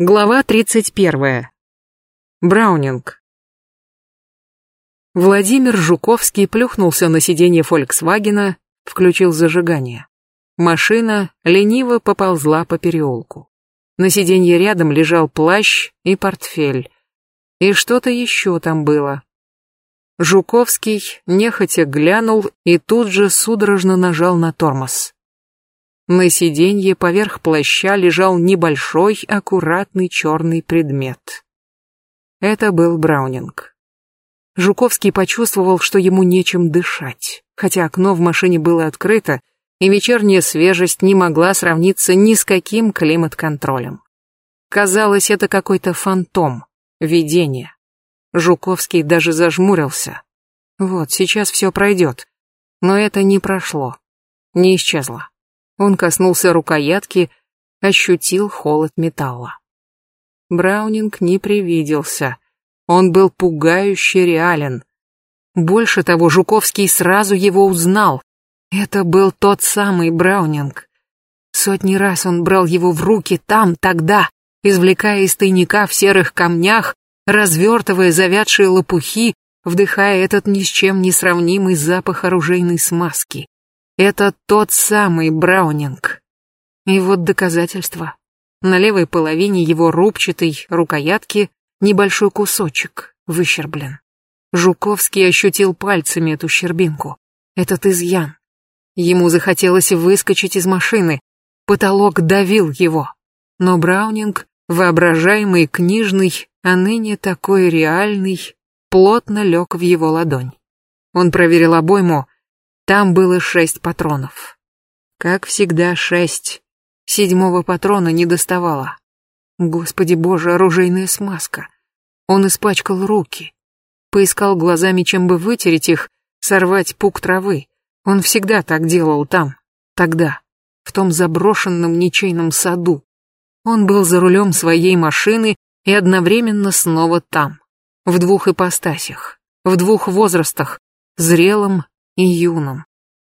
Глава 31. Браунинг. Владимир Жуковский плюхнулся на сиденье Фольксвагена, включил зажигание. Машина лениво поползла по переулку. На сиденье рядом лежал плащ и портфель. И что-то еще там было. Жуковский нехотя глянул и тут же судорожно нажал на тормоз. На сиденье поверх плаща лежал небольшой, аккуратный черный предмет. Это был Браунинг. Жуковский почувствовал, что ему нечем дышать, хотя окно в машине было открыто, и вечерняя свежесть не могла сравниться ни с каким климат-контролем. Казалось, это какой-то фантом, видение. Жуковский даже зажмурился. Вот, сейчас все пройдет. Но это не прошло, не исчезло. Он коснулся рукоятки, ощутил холод металла. Браунинг не привиделся. Он был пугающе реален. Больше того, Жуковский сразу его узнал. Это был тот самый Браунинг. Сотни раз он брал его в руки там, тогда, извлекая из тайника в серых камнях, развертывая завядшие лопухи, вдыхая этот ни с чем не сравнимый запах оружейной смазки. Это тот самый Браунинг. И вот доказательство. На левой половине его рубчатой рукоятки небольшой кусочек выщерблен. Жуковский ощутил пальцами эту щербинку, этот изъян. Ему захотелось выскочить из машины. Потолок давил его. Но Браунинг, воображаемый книжный, а ныне такой реальный, плотно лег в его ладонь. Он проверил обойму, там было шесть патронов. Как всегда, шесть. Седьмого патрона не доставало. Господи боже, оружейная смазка. Он испачкал руки. Поискал глазами, чем бы вытереть их, сорвать пук травы. Он всегда так делал там, тогда, в том заброшенном ничейном саду. Он был за рулем своей машины и одновременно снова там. В двух ипостасях, в двух возрастах, зрелом и юном.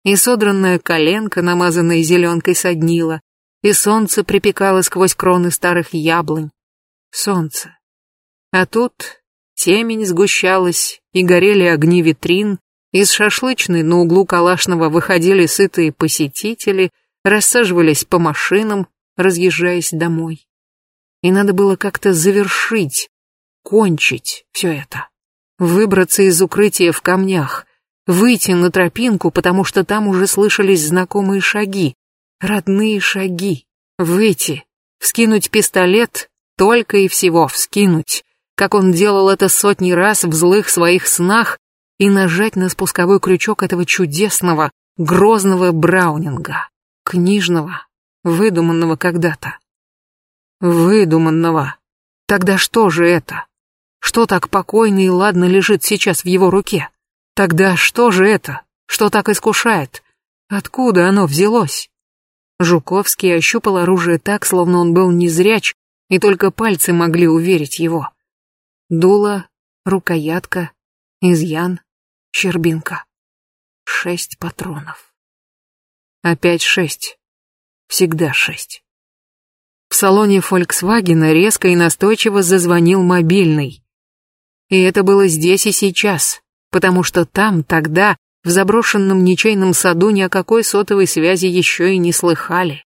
И содранная коленка, намазанная зеленкой, соднила, и солнце припекало сквозь кроны старых яблонь. Солнце. А тут темень сгущалась, и горели огни витрин, из шашлычной на углу Калашного выходили сытые посетители, рассаживались по машинам, разъезжаясь домой. И надо было как-то завершить, кончить все это. Выбраться из укрытия в камнях, выйти на тропинку, потому что там уже слышались знакомые шаги, родные шаги, выйти, вскинуть пистолет, только и всего вскинуть, как он делал это сотни раз в злых своих снах, и нажать на спусковой крючок этого чудесного, грозного браунинга, книжного, выдуманного когда-то. Выдуманного. Тогда что же это? Что так покойно и ладно лежит сейчас в его руке? Тогда что же это? Что так искушает? Откуда оно взялось? Жуковский ощупал оружие так, словно он был незряч, и только пальцы могли уверить его. Дуло, рукоятка, изъян, щербинка. Шесть патронов. Опять шесть. Всегда шесть. В салоне Фольксвагена резко и настойчиво зазвонил мобильный. И это было здесь и сейчас потому что там, тогда, в заброшенном ничейном саду ни о какой сотовой связи еще и не слыхали.